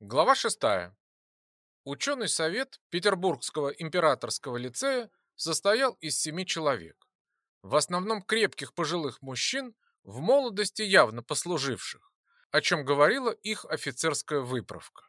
Глава 6. Ученый совет Петербургского императорского лицея состоял из семи человек. В основном крепких пожилых мужчин, в молодости явно послуживших, о чем говорила их офицерская выправка.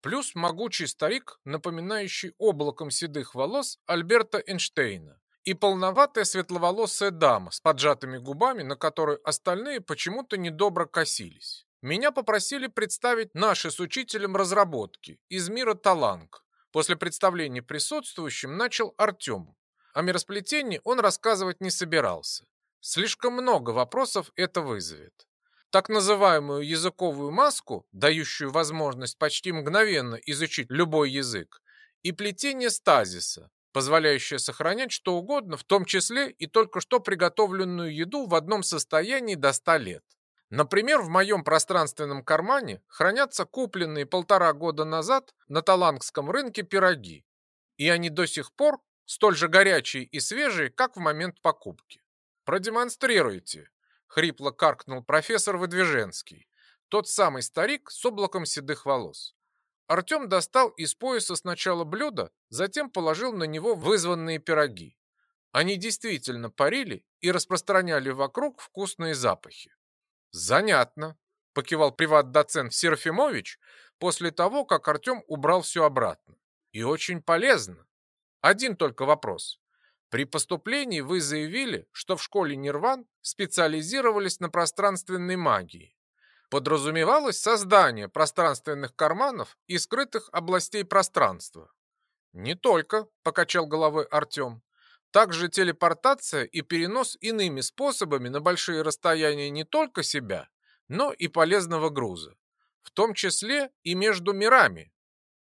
Плюс могучий старик, напоминающий облаком седых волос Альберта Эйнштейна, и полноватая светловолосая дама с поджатыми губами, на которую остальные почему-то недобро косились. Меня попросили представить наши с учителем разработки из мира Таланг. После представления присутствующим начал Артем. О миросплетении он рассказывать не собирался. Слишком много вопросов это вызовет. Так называемую языковую маску, дающую возможность почти мгновенно изучить любой язык, и плетение стазиса, позволяющее сохранять что угодно, в том числе и только что приготовленную еду в одном состоянии до 100 лет. Например, в моем пространственном кармане хранятся купленные полтора года назад на талангском рынке пироги, и они до сих пор столь же горячие и свежие, как в момент покупки. «Продемонстрируйте», — хрипло каркнул профессор Выдвиженский, тот самый старик с облаком седых волос. Артем достал из пояса сначала блюдо, затем положил на него вызванные пироги. Они действительно парили и распространяли вокруг вкусные запахи. «Занятно», – покивал приват-доцент Серафимович после того, как Артем убрал все обратно. «И очень полезно. Один только вопрос. При поступлении вы заявили, что в школе Нирван специализировались на пространственной магии. Подразумевалось создание пространственных карманов и скрытых областей пространства. Не только, покачал головой Артем. Также телепортация и перенос иными способами на большие расстояния не только себя, но и полезного груза, в том числе и между мирами.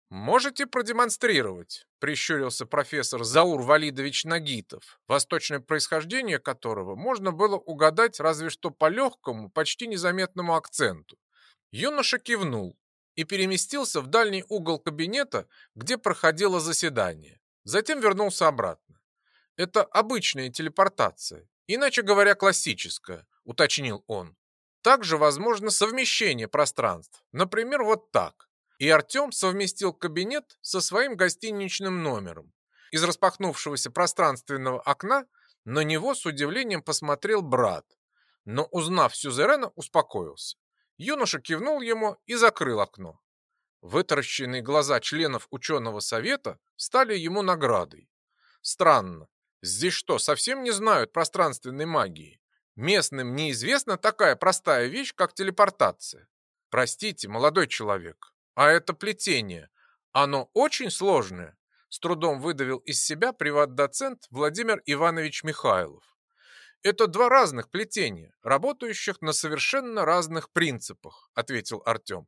«Можете продемонстрировать?» – прищурился профессор Заур Валидович Нагитов, восточное происхождение которого можно было угадать разве что по легкому, почти незаметному акценту. Юноша кивнул и переместился в дальний угол кабинета, где проходило заседание. Затем вернулся обратно. Это обычная телепортация, иначе говоря, классическая, уточнил он. Также возможно совмещение пространств, например, вот так. И Артем совместил кабинет со своим гостиничным номером. Из распахнувшегося пространственного окна на него с удивлением посмотрел брат, но, узнав Сюзерена, успокоился. Юноша кивнул ему и закрыл окно. Вытаращенные глаза членов ученого совета стали ему наградой. Странно, Здесь что, совсем не знают пространственной магии? Местным неизвестна такая простая вещь, как телепортация. Простите, молодой человек, а это плетение, оно очень сложное. С трудом выдавил из себя приват-доцент Владимир Иванович Михайлов. Это два разных плетения, работающих на совершенно разных принципах, ответил Артем.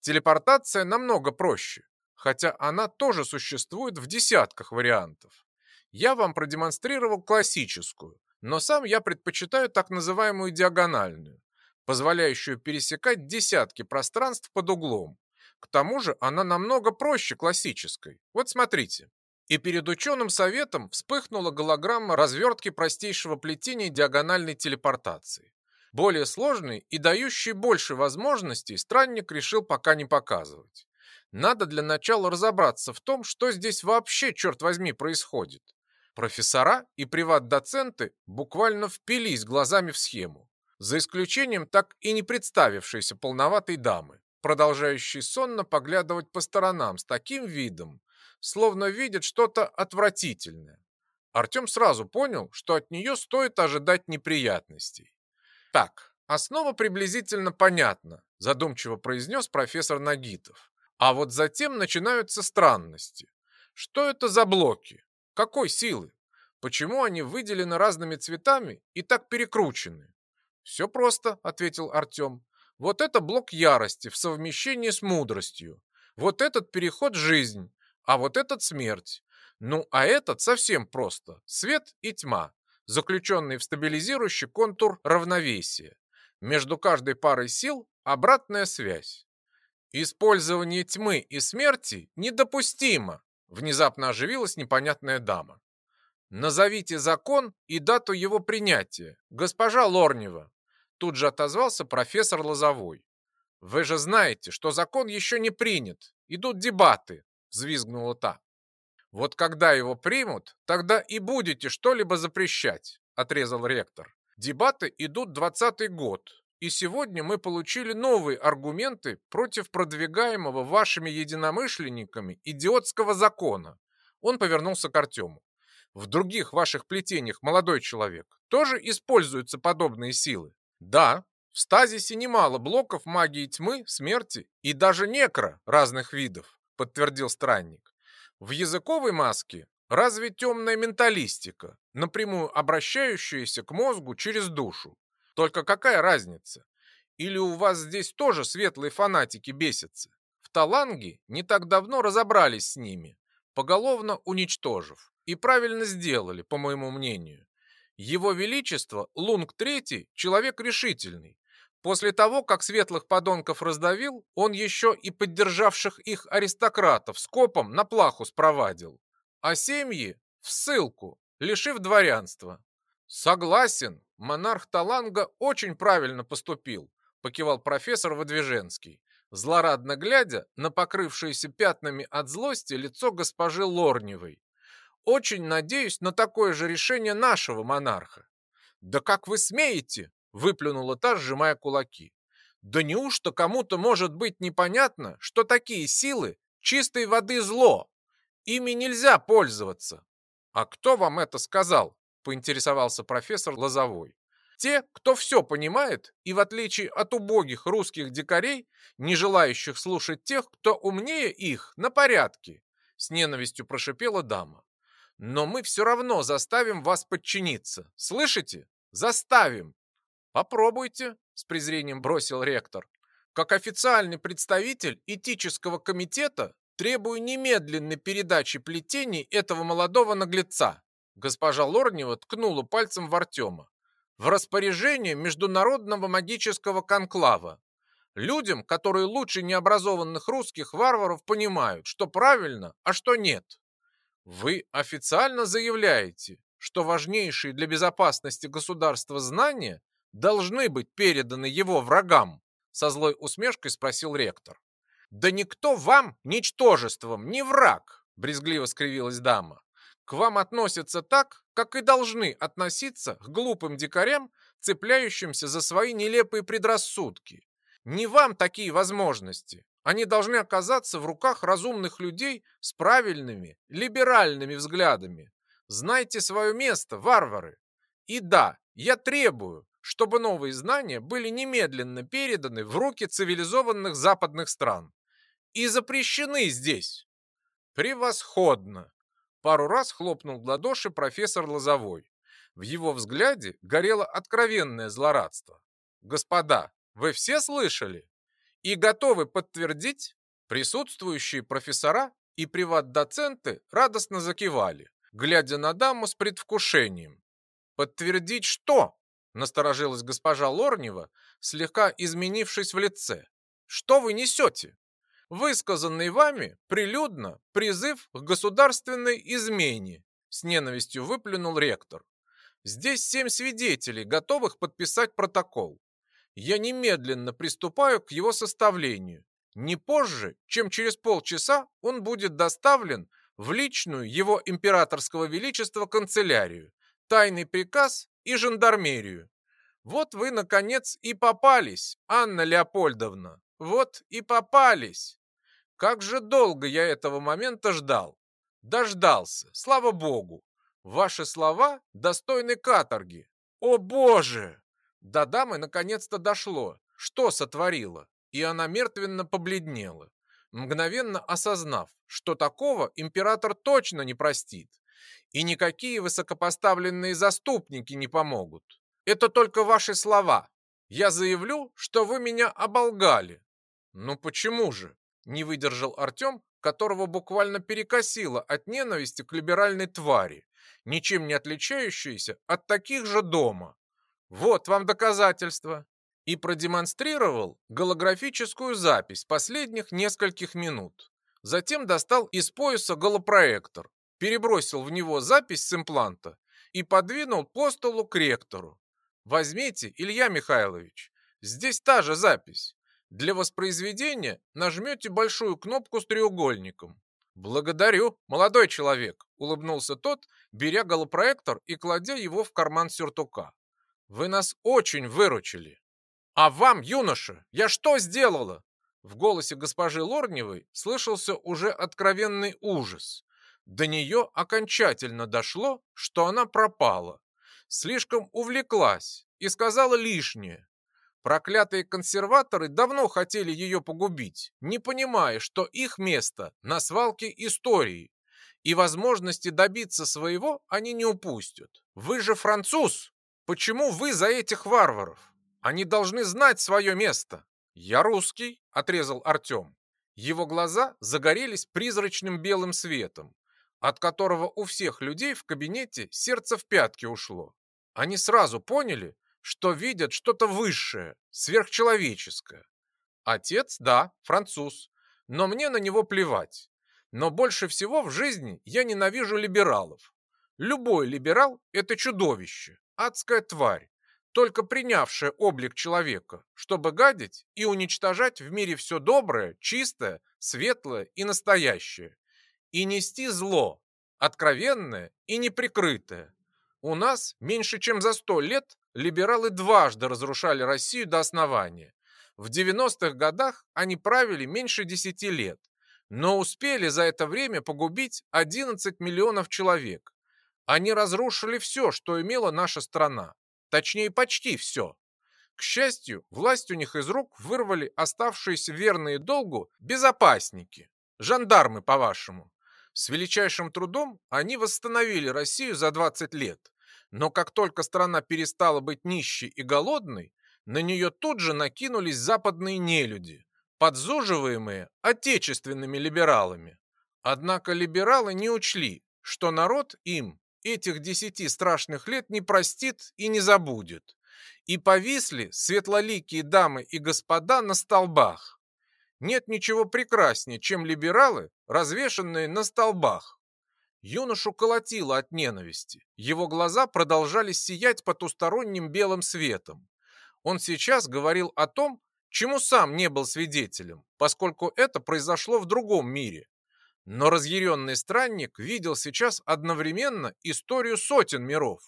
Телепортация намного проще, хотя она тоже существует в десятках вариантов. Я вам продемонстрировал классическую, но сам я предпочитаю так называемую диагональную, позволяющую пересекать десятки пространств под углом. К тому же она намного проще классической. Вот смотрите. И перед ученым советом вспыхнула голограмма развертки простейшего плетения диагональной телепортации. Более сложный и дающий больше возможностей странник решил пока не показывать. Надо для начала разобраться в том, что здесь вообще, черт возьми, происходит. Профессора и приват-доценты буквально впились глазами в схему, за исключением так и не представившейся полноватой дамы, продолжающей сонно поглядывать по сторонам с таким видом, словно видит что-то отвратительное. Артем сразу понял, что от нее стоит ожидать неприятностей. «Так, основа приблизительно понятна», задумчиво произнес профессор Нагитов. «А вот затем начинаются странности. Что это за блоки? Какой силы? Почему они выделены разными цветами и так перекручены? Все просто, ответил Артем. Вот это блок ярости в совмещении с мудростью. Вот этот переход жизнь, а вот этот смерть. Ну, а этот совсем просто. Свет и тьма, заключенные в стабилизирующий контур равновесия. Между каждой парой сил обратная связь. Использование тьмы и смерти недопустимо, Внезапно оживилась непонятная дама. «Назовите закон и дату его принятия, госпожа Лорнева!» Тут же отозвался профессор Лозовой. Вы же знаете, что закон еще не принят. Идут дебаты, взвизгнула та. Вот когда его примут, тогда и будете что-либо запрещать, отрезал ректор. Дебаты идут двадцатый год, и сегодня мы получили новые аргументы против продвигаемого вашими единомышленниками идиотского закона. Он повернулся к Артему. В других ваших плетениях, молодой человек, тоже используются подобные силы? Да, в стазисе немало блоков магии тьмы, смерти и даже некро разных видов, подтвердил странник. В языковой маске разве темная менталистика, напрямую обращающаяся к мозгу через душу. Только какая разница? Или у вас здесь тоже светлые фанатики бесятся? В Таланге не так давно разобрались с ними, поголовно уничтожив. И правильно сделали, по моему мнению. Его Величество, Лунг III, человек решительный. После того, как светлых подонков раздавил, он еще и поддержавших их аристократов скопом на плаху спровадил. А семьи в ссылку, лишив дворянства. Согласен, монарх Таланга очень правильно поступил, покивал профессор Водвиженский, злорадно глядя на покрывшееся пятнами от злости лицо госпожи Лорневой. Очень надеюсь на такое же решение нашего монарха. Да как вы смеете? выплюнула та, сжимая кулаки. Да неужто кому-то может быть непонятно, что такие силы чистой воды зло? Ими нельзя пользоваться. А кто вам это сказал? Поинтересовался профессор Лозовой. Те, кто все понимает и, в отличие от убогих русских дикарей, не желающих слушать тех, кто умнее их, на порядке, с ненавистью прошипела дама. Но мы все равно заставим вас подчиниться. Слышите? Заставим. Попробуйте, с презрением бросил ректор. Как официальный представитель этического комитета требую немедленной передачи плетений этого молодого наглеца. Госпожа Лорнева ткнула пальцем в Артема. В распоряжение Международного магического конклава. Людям, которые лучше необразованных русских варваров понимают, что правильно, а что нет. Вы официально заявляете, что важнейшие для безопасности государства знания должны быть переданы его врагам? Со злой усмешкой спросил ректор. Да никто вам, ничтожеством, не враг, брезгливо скривилась дама к вам относятся так, как и должны относиться к глупым дикарям, цепляющимся за свои нелепые предрассудки. Не вам такие возможности. Они должны оказаться в руках разумных людей с правильными, либеральными взглядами. Знайте свое место, варвары. И да, я требую, чтобы новые знания были немедленно переданы в руки цивилизованных западных стран. И запрещены здесь. Превосходно. Пару раз хлопнул в ладоши профессор Лозовой. В его взгляде горело откровенное злорадство. «Господа, вы все слышали? И готовы подтвердить?» Присутствующие профессора и приват-доценты радостно закивали, глядя на даму с предвкушением. «Подтвердить что?» – насторожилась госпожа Лорнева, слегка изменившись в лице. «Что вы несете?» Высказанный вами прилюдно призыв к государственной измене, с ненавистью выплюнул ректор. Здесь семь свидетелей, готовых подписать протокол. Я немедленно приступаю к его составлению. Не позже, чем через полчаса он будет доставлен в личную его императорского величества канцелярию, тайный приказ и жандармерию. Вот вы, наконец, и попались, Анна Леопольдовна. Вот и попались. Как же долго я этого момента ждал. Дождался, слава богу. Ваши слова достойны каторги. О боже! До дамы наконец-то дошло, что сотворила, и она мертвенно побледнела, мгновенно осознав, что такого император точно не простит, и никакие высокопоставленные заступники не помогут. Это только ваши слова. Я заявлю, что вы меня оболгали. Ну почему же? Не выдержал Артем, которого буквально перекосило от ненависти к либеральной твари, ничем не отличающейся от таких же дома. Вот вам доказательство. И продемонстрировал голографическую запись последних нескольких минут. Затем достал из пояса голопроектор, перебросил в него запись с импланта и подвинул по столу к ректору. Возьмите, Илья Михайлович, здесь та же запись. Для воспроизведения нажмете большую кнопку с треугольником. «Благодарю, молодой человек», — улыбнулся тот, беря голопроектор и кладя его в карман сюртука. «Вы нас очень выручили». «А вам, юноша, я что сделала?» В голосе госпожи Лорневой слышался уже откровенный ужас. До нее окончательно дошло, что она пропала. Слишком увлеклась и сказала лишнее. Проклятые консерваторы давно хотели ее погубить, не понимая, что их место на свалке истории, и возможности добиться своего они не упустят. Вы же француз! Почему вы за этих варваров? Они должны знать свое место. Я русский, отрезал Артем. Его глаза загорелись призрачным белым светом, от которого у всех людей в кабинете сердце в пятки ушло. Они сразу поняли, что видят что-то высшее, сверхчеловеческое. Отец, да, француз, но мне на него плевать. Но больше всего в жизни я ненавижу либералов. Любой либерал – это чудовище, адская тварь, только принявшая облик человека, чтобы гадить и уничтожать в мире все доброе, чистое, светлое и настоящее. И нести зло, откровенное и неприкрытое. У нас меньше чем за сто лет либералы дважды разрушали Россию до основания. В 90-х годах они правили меньше 10 лет, но успели за это время погубить 11 миллионов человек. Они разрушили все, что имела наша страна. Точнее, почти все. К счастью, власть у них из рук вырвали оставшиеся верные долгу безопасники. Жандармы, по-вашему. С величайшим трудом они восстановили Россию за 20 лет. Но как только страна перестала быть нищей и голодной, на нее тут же накинулись западные нелюди, подзуживаемые отечественными либералами. Однако либералы не учли, что народ им этих десяти страшных лет не простит и не забудет. И повисли светлоликие дамы и господа на столбах. Нет ничего прекраснее, чем либералы, развешанные на столбах. Юношу колотило от ненависти. Его глаза продолжали сиять потусторонним белым светом. Он сейчас говорил о том, чему сам не был свидетелем, поскольку это произошло в другом мире. Но разъяренный странник видел сейчас одновременно историю сотен миров.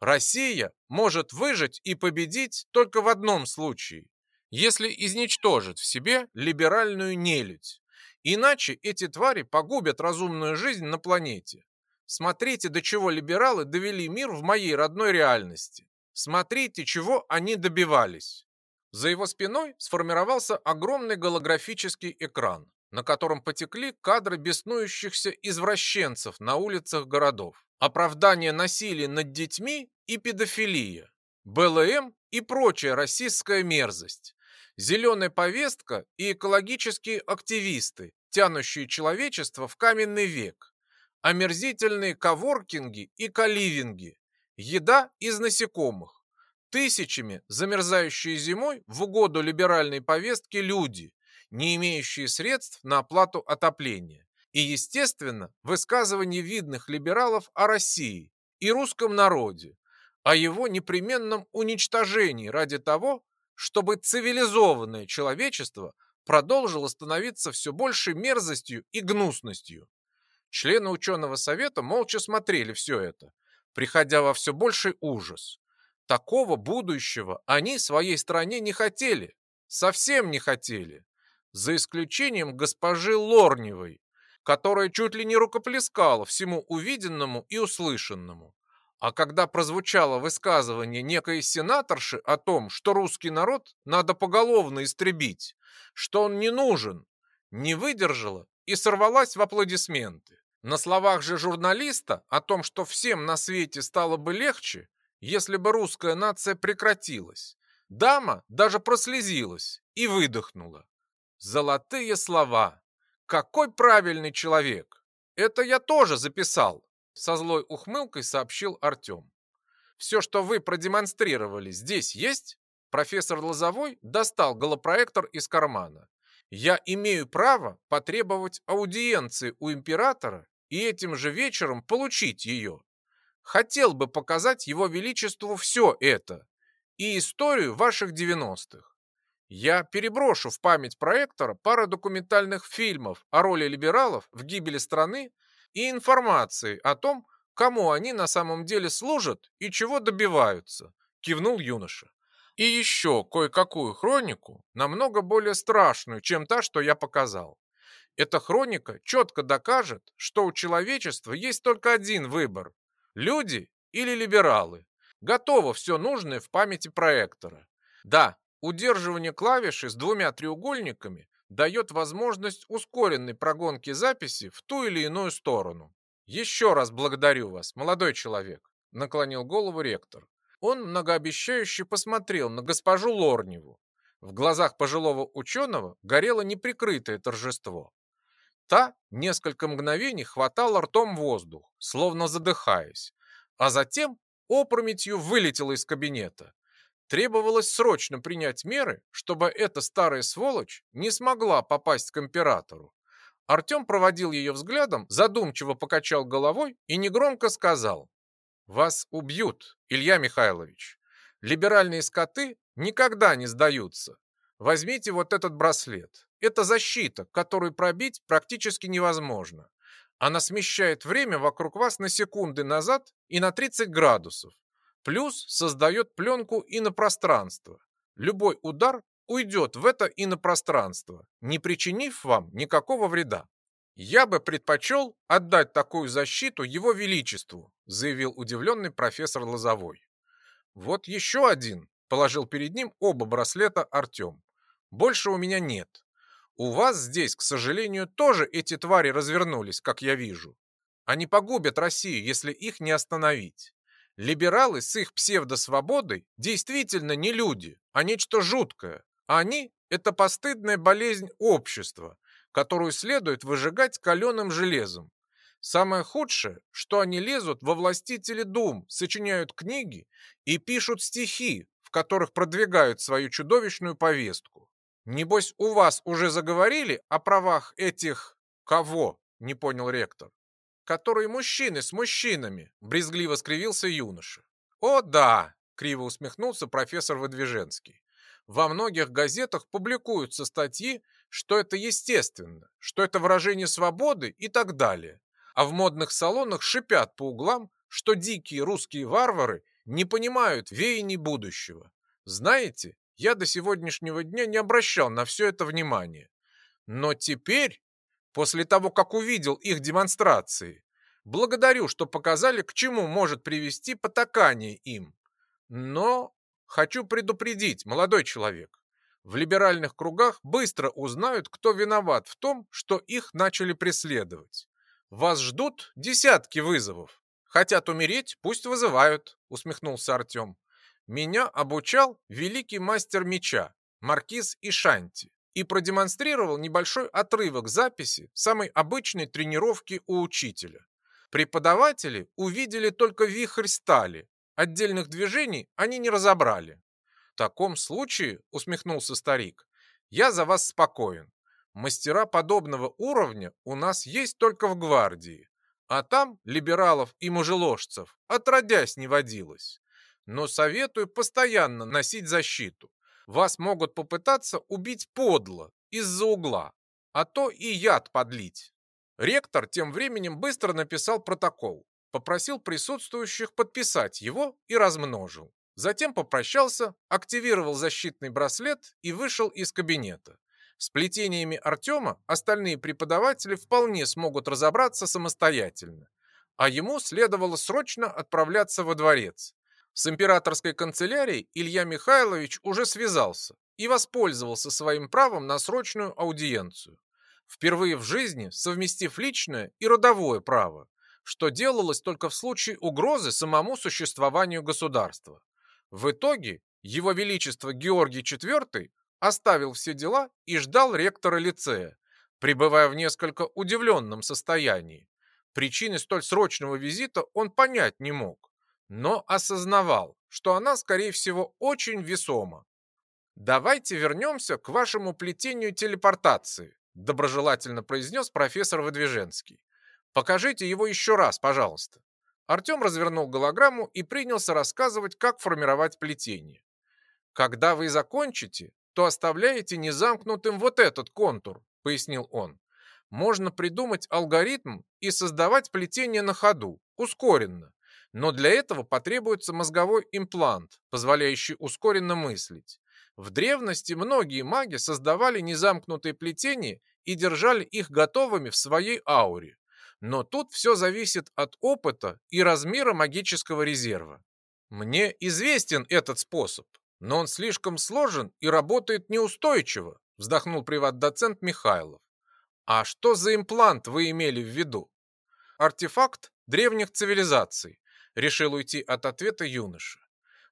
Россия может выжить и победить только в одном случае, если изничтожит в себе либеральную нелюдь. Иначе эти твари погубят разумную жизнь на планете. Смотрите, до чего либералы довели мир в моей родной реальности. Смотрите, чего они добивались. За его спиной сформировался огромный голографический экран, на котором потекли кадры беснующихся извращенцев на улицах городов. Оправдание насилия над детьми и педофилия. БЛМ и прочая российская мерзость зеленая повестка и экологические активисты, тянущие человечество в каменный век, омерзительные коворкинги и каливинги, еда из насекомых, тысячами замерзающие зимой в угоду либеральной повестке люди, не имеющие средств на оплату отопления, и, естественно, высказывание видных либералов о России и русском народе, о его непременном уничтожении ради того, чтобы цивилизованное человечество продолжило становиться все большей мерзостью и гнусностью. Члены ученого совета молча смотрели все это, приходя во все больший ужас. Такого будущего они своей стране не хотели, совсем не хотели, за исключением госпожи Лорневой, которая чуть ли не рукоплескала всему увиденному и услышанному. А когда прозвучало высказывание некой сенаторши о том, что русский народ надо поголовно истребить, что он не нужен, не выдержала и сорвалась в аплодисменты. На словах же журналиста о том, что всем на свете стало бы легче, если бы русская нация прекратилась, дама даже прослезилась и выдохнула. Золотые слова. Какой правильный человек. Это я тоже записал, со злой ухмылкой сообщил Артем. «Все, что вы продемонстрировали, здесь есть?» Профессор Лозовой достал голопроектор из кармана. «Я имею право потребовать аудиенции у императора и этим же вечером получить ее. Хотел бы показать его величеству все это и историю ваших девяностых. Я переброшу в память проектора пару документальных фильмов о роли либералов в гибели страны и информации о том, кому они на самом деле служат и чего добиваются, кивнул юноша. И еще кое-какую хронику, намного более страшную, чем та, что я показал. Эта хроника четко докажет, что у человечества есть только один выбор – люди или либералы. Готово все нужное в памяти проектора. Да, удерживание клавиши с двумя треугольниками дает возможность ускоренной прогонки записи в ту или иную сторону. Еще раз благодарю вас, молодой человек, наклонил голову ректор. Он многообещающе посмотрел на госпожу Лорневу. В глазах пожилого ученого горело неприкрытое торжество. Та несколько мгновений хватала ртом воздух, словно задыхаясь, а затем опрометью вылетела из кабинета. Требовалось срочно принять меры, чтобы эта старая сволочь не смогла попасть к императору. Артем проводил ее взглядом, задумчиво покачал головой и негромко сказал «Вас убьют, Илья Михайлович. Либеральные скоты никогда не сдаются. Возьмите вот этот браслет. Это защита, которую пробить практически невозможно. Она смещает время вокруг вас на секунды назад и на 30 градусов. Плюс создает пленку инопространства. Любой удар уйдет в это инопространство, не причинив вам никакого вреда. «Я бы предпочел отдать такую защиту его величеству», заявил удивленный профессор Лозовой. «Вот еще один», положил перед ним оба браслета Артем. «Больше у меня нет. У вас здесь, к сожалению, тоже эти твари развернулись, как я вижу. Они погубят Россию, если их не остановить. Либералы с их псевдосвободой действительно не люди, а нечто жуткое. Они – это постыдная болезнь общества, которую следует выжигать каленым железом. Самое худшее, что они лезут во властители дум, сочиняют книги и пишут стихи, в которых продвигают свою чудовищную повестку. Небось, у вас уже заговорили о правах этих... Кого? Не понял ректор. Которые мужчины с мужчинами, брезгливо скривился юноша. О, да, криво усмехнулся профессор Выдвиженский. Во многих газетах публикуются статьи, что это естественно, что это выражение свободы и так далее. А в модных салонах шипят по углам, что дикие русские варвары не понимают веяний будущего. Знаете, я до сегодняшнего дня не обращал на все это внимания. Но теперь, после того, как увидел их демонстрации, благодарю, что показали, к чему может привести потакание им. Но хочу предупредить, молодой человек, в либеральных кругах быстро узнают, кто виноват в том, что их начали преследовать. Вас ждут десятки вызовов. Хотят умереть, пусть вызывают, усмехнулся Артем. Меня обучал великий мастер меча, маркиз Ишанти, и продемонстрировал небольшой отрывок записи самой обычной тренировки у учителя. Преподаватели увидели только вихрь стали, отдельных движений они не разобрали. «В таком случае, — усмехнулся старик, — я за вас спокоен. Мастера подобного уровня у нас есть только в гвардии, а там либералов и мужеложцев отродясь не водилось. Но советую постоянно носить защиту. Вас могут попытаться убить подло, из-за угла, а то и яд подлить. Ректор тем временем быстро написал протокол, попросил присутствующих подписать его и размножил. Затем попрощался, активировал защитный браслет и вышел из кабинета. С плетениями Артема остальные преподаватели вполне смогут разобраться самостоятельно. А ему следовало срочно отправляться во дворец. С императорской канцелярией Илья Михайлович уже связался и воспользовался своим правом на срочную аудиенцию. Впервые в жизни совместив личное и родовое право, что делалось только в случае угрозы самому существованию государства. В итоге его величество Георгий IV оставил все дела и ждал ректора лицея, пребывая в несколько удивленном состоянии. Причины столь срочного визита он понять не мог, но осознавал, что она, скорее всего, очень весома. «Давайте вернемся к вашему плетению телепортации», доброжелательно произнес профессор Выдвиженский. «Покажите его еще раз, пожалуйста». Артем развернул голограмму и принялся рассказывать, как формировать плетение. «Когда вы закончите, то оставляете незамкнутым вот этот контур, пояснил он. Можно придумать алгоритм и создавать плетение на ходу, ускоренно. Но для этого потребуется мозговой имплант, позволяющий ускоренно мыслить. В древности многие маги создавали незамкнутые плетения и держали их готовыми в своей ауре. Но тут все зависит от опыта и размера магического резерва. Мне известен этот способ, но он слишком сложен и работает неустойчиво, вздохнул приват-доцент Михайлов. А что за имплант вы имели в виду? Артефакт древних цивилизаций, решил уйти от ответа юноша.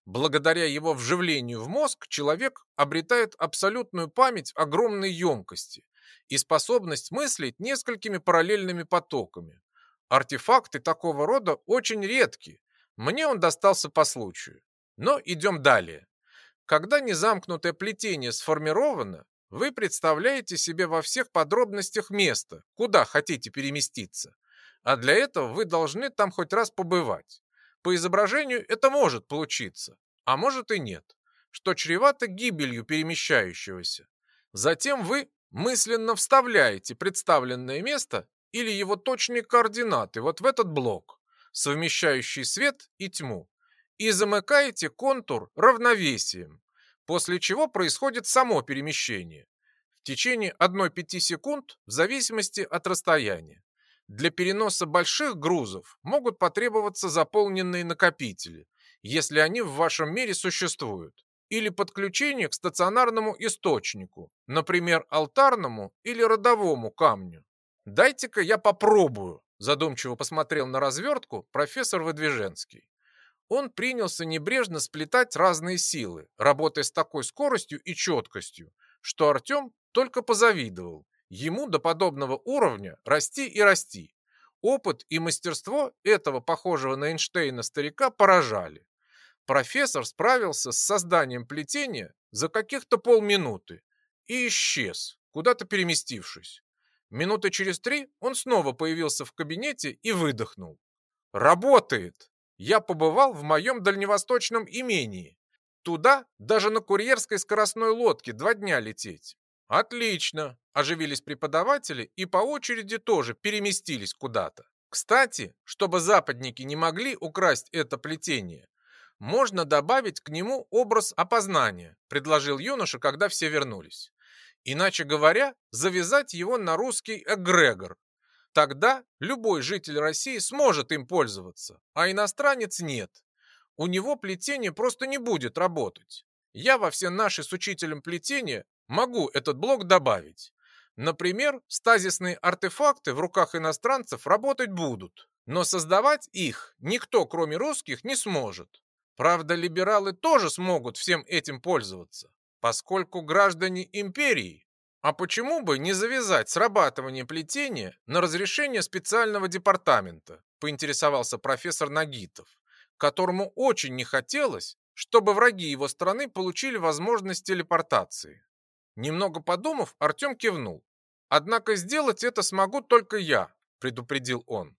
Благодаря его вживлению в мозг человек обретает абсолютную память огромной емкости и способность мыслить несколькими параллельными потоками. Артефакты такого рода очень редки. Мне он достался по случаю. Но идем далее. Когда незамкнутое плетение сформировано, вы представляете себе во всех подробностях место, куда хотите переместиться. А для этого вы должны там хоть раз побывать. По изображению это может получиться, а может и нет, что чревато гибелью перемещающегося. Затем вы мысленно вставляете представленное место или его точные координаты вот в этот блок, совмещающий свет и тьму, и замыкаете контур равновесием, после чего происходит само перемещение. В течение 1-5 секунд в зависимости от расстояния. Для переноса больших грузов могут потребоваться заполненные накопители, если они в вашем мире существуют, или подключение к стационарному источнику, например, алтарному или родовому камню. «Дайте-ка я попробую», задумчиво посмотрел на развертку профессор Выдвиженский он принялся небрежно сплетать разные силы, работая с такой скоростью и четкостью, что Артем только позавидовал. Ему до подобного уровня расти и расти. Опыт и мастерство этого похожего на Эйнштейна старика поражали. Профессор справился с созданием плетения за каких-то полминуты и исчез, куда-то переместившись. Минуты через три он снова появился в кабинете и выдохнул. «Работает!» я побывал в моем дальневосточном имении. Туда даже на курьерской скоростной лодке два дня лететь. Отлично, оживились преподаватели и по очереди тоже переместились куда-то. Кстати, чтобы западники не могли украсть это плетение, можно добавить к нему образ опознания, предложил юноша, когда все вернулись. Иначе говоря, завязать его на русский эгрегор, Тогда любой житель России сможет им пользоваться, а иностранец нет. У него плетение просто не будет работать. Я во все наши с учителем плетения могу этот блок добавить. Например, стазисные артефакты в руках иностранцев работать будут, но создавать их никто, кроме русских, не сможет. Правда, либералы тоже смогут всем этим пользоваться, поскольку граждане империи а почему бы не завязать срабатывание плетения на разрешение специального департамента, поинтересовался профессор Нагитов, которому очень не хотелось, чтобы враги его страны получили возможность телепортации. Немного подумав, Артем кивнул. «Однако сделать это смогу только я», – предупредил он.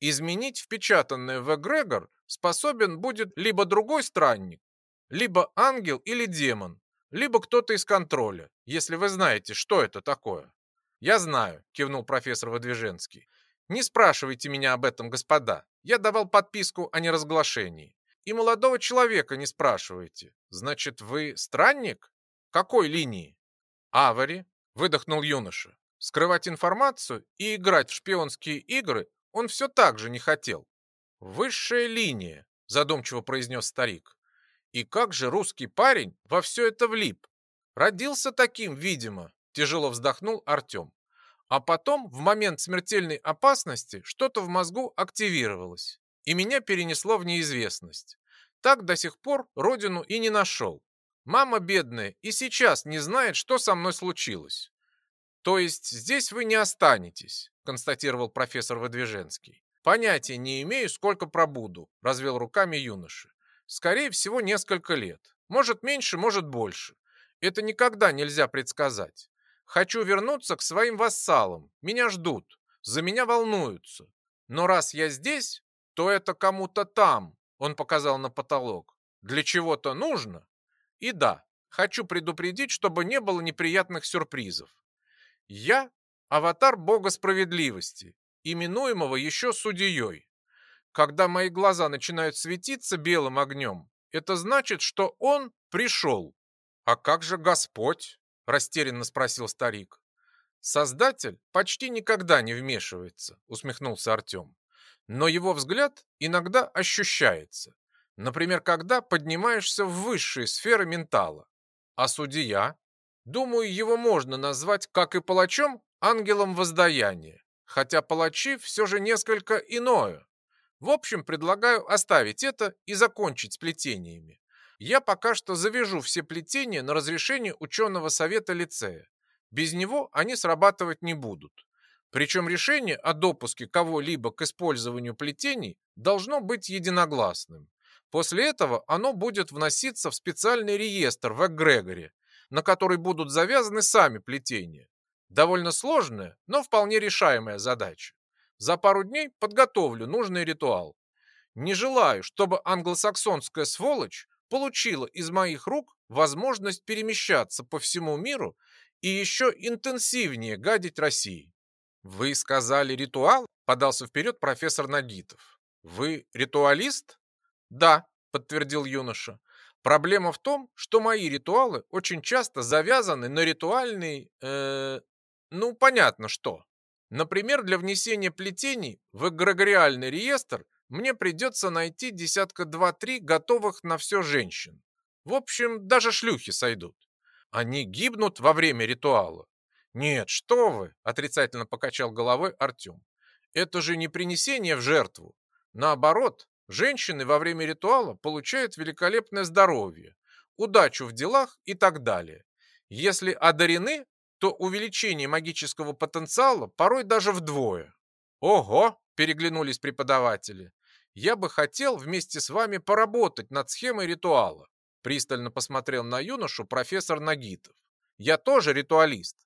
«Изменить впечатанное в эгрегор способен будет либо другой странник, либо ангел или демон, либо кто-то из контроля, если вы знаете, что это такое. Я знаю, кивнул профессор Водвиженский. Не спрашивайте меня об этом, господа. Я давал подписку о неразглашении. И молодого человека не спрашивайте. Значит, вы странник? Какой линии? Авари, выдохнул юноша. Скрывать информацию и играть в шпионские игры он все так же не хотел. Высшая линия, задумчиво произнес старик. И как же русский парень во все это влип? Родился таким, видимо, тяжело вздохнул Артем. А потом, в момент смертельной опасности, что-то в мозгу активировалось, и меня перенесло в неизвестность. Так до сих пор родину и не нашел. Мама бедная и сейчас не знает, что со мной случилось. То есть здесь вы не останетесь, констатировал профессор Выдвиженский. Понятия не имею, сколько пробуду, развел руками юноша. Скорее всего, несколько лет. Может меньше, может больше. Это никогда нельзя предсказать. Хочу вернуться к своим вассалам. Меня ждут. За меня волнуются. Но раз я здесь, то это кому-то там, он показал на потолок, для чего-то нужно. И да, Хочу предупредить, чтобы не было неприятных сюрпризов. Я – аватар бога справедливости, именуемого еще судьей. Когда мои глаза начинают светиться белым огнем, это значит, что он пришел. А как же Господь? Растерянно спросил старик. Создатель почти никогда не вмешивается, усмехнулся Артем. Но его взгляд иногда ощущается. Например, когда поднимаешься в высшие сферы ментала. А судья? Думаю, его можно назвать, как и палачом, ангелом воздаяния. Хотя палачи все же несколько иное. В общем, предлагаю оставить это и закончить с плетениями. Я пока что завяжу все плетения на разрешение ученого совета лицея. Без него они срабатывать не будут. Причем решение о допуске кого-либо к использованию плетений должно быть единогласным. После этого оно будет вноситься в специальный реестр в эгрегоре, на который будут завязаны сами плетения. Довольно сложная, но вполне решаемая задача. За пару дней подготовлю нужный ритуал. Не желаю, чтобы англосаксонская сволочь получила из моих рук возможность перемещаться по всему миру и еще интенсивнее гадить России. «Вы сказали ритуал?» – подался вперед профессор Нагитов. «Вы ритуалист?» «Да», – подтвердил юноша. «Проблема в том, что мои ритуалы очень часто завязаны на ритуальный... Э, ну, понятно что. Например, для внесения плетений в эгрегориальный реестр мне придется найти десятка два-три готовых на все женщин. В общем, даже шлюхи сойдут. Они гибнут во время ритуала. Нет, что вы, отрицательно покачал головой Артем. Это же не принесение в жертву. Наоборот, женщины во время ритуала получают великолепное здоровье, удачу в делах и так далее. Если одарены, то увеличение магического потенциала порой даже вдвое. Ого, переглянулись преподаватели. Я бы хотел вместе с вами поработать над схемой ритуала. Пристально посмотрел на юношу профессор Нагитов. Я тоже ритуалист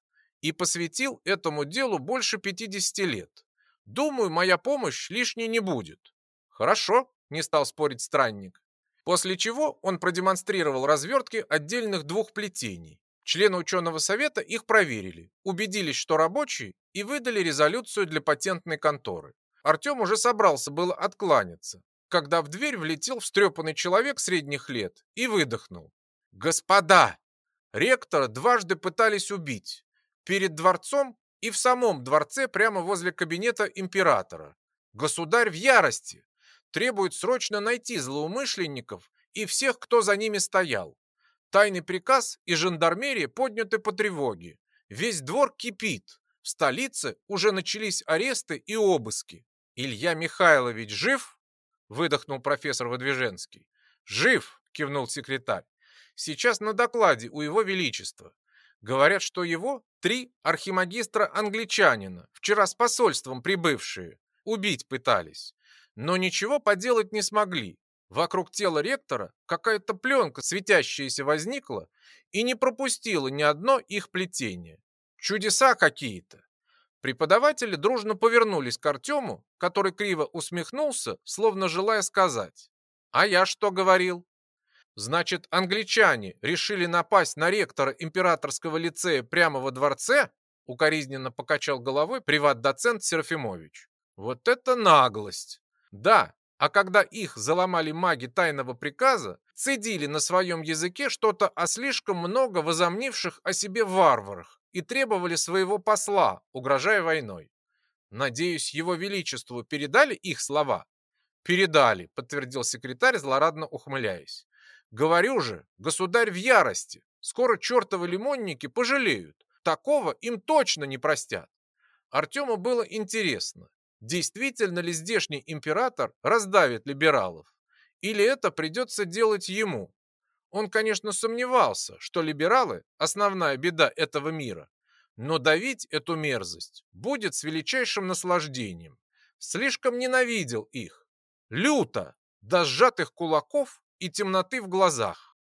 и посвятил этому делу больше 50 лет. Думаю, моя помощь лишней не будет. Хорошо, не стал спорить странник. После чего он продемонстрировал развертки отдельных двух плетений. Члены ученого совета их проверили, убедились, что рабочие, и выдали резолюцию для патентной конторы. Артем уже собрался было откланяться, когда в дверь влетел встрепанный человек средних лет и выдохнул. «Господа! Ректора дважды пытались убить. Перед дворцом и в самом дворце прямо возле кабинета императора. Государь в ярости. Требует срочно найти злоумышленников и всех, кто за ними стоял. Тайный приказ и жандармерия подняты по тревоге. Весь двор кипит. В столице уже начались аресты и обыски. Илья Михайлович жив? Выдохнул профессор Выдвиженский. Жив, кивнул секретарь. Сейчас на докладе у его величества. Говорят, что его три архимагистра-англичанина, вчера с посольством прибывшие, убить пытались. Но ничего поделать не смогли. Вокруг тела ректора какая-то пленка светящаяся возникла и не пропустила ни одно их плетение. Чудеса какие-то. Преподаватели дружно повернулись к Артему, который криво усмехнулся, словно желая сказать. «А я что говорил?» «Значит, англичане решили напасть на ректора императорского лицея прямо во дворце?» укоризненно покачал головой приват-доцент Серафимович. «Вот это наглость!» «Да, а когда их заломали маги тайного приказа, цедили на своем языке что-то о слишком много возомнивших о себе варварах и требовали своего посла, угрожая войной. Надеюсь, его величеству передали их слова? Передали, подтвердил секретарь, злорадно ухмыляясь. Говорю же, государь в ярости. Скоро чертовы лимонники пожалеют. Такого им точно не простят. Артему было интересно, действительно ли здешний император раздавит либералов, или это придется делать ему. Он, конечно, сомневался, что либералы – основная беда этого мира, но давить эту мерзость будет с величайшим наслаждением. Слишком ненавидел их. Люто, до сжатых кулаков и темноты в глазах.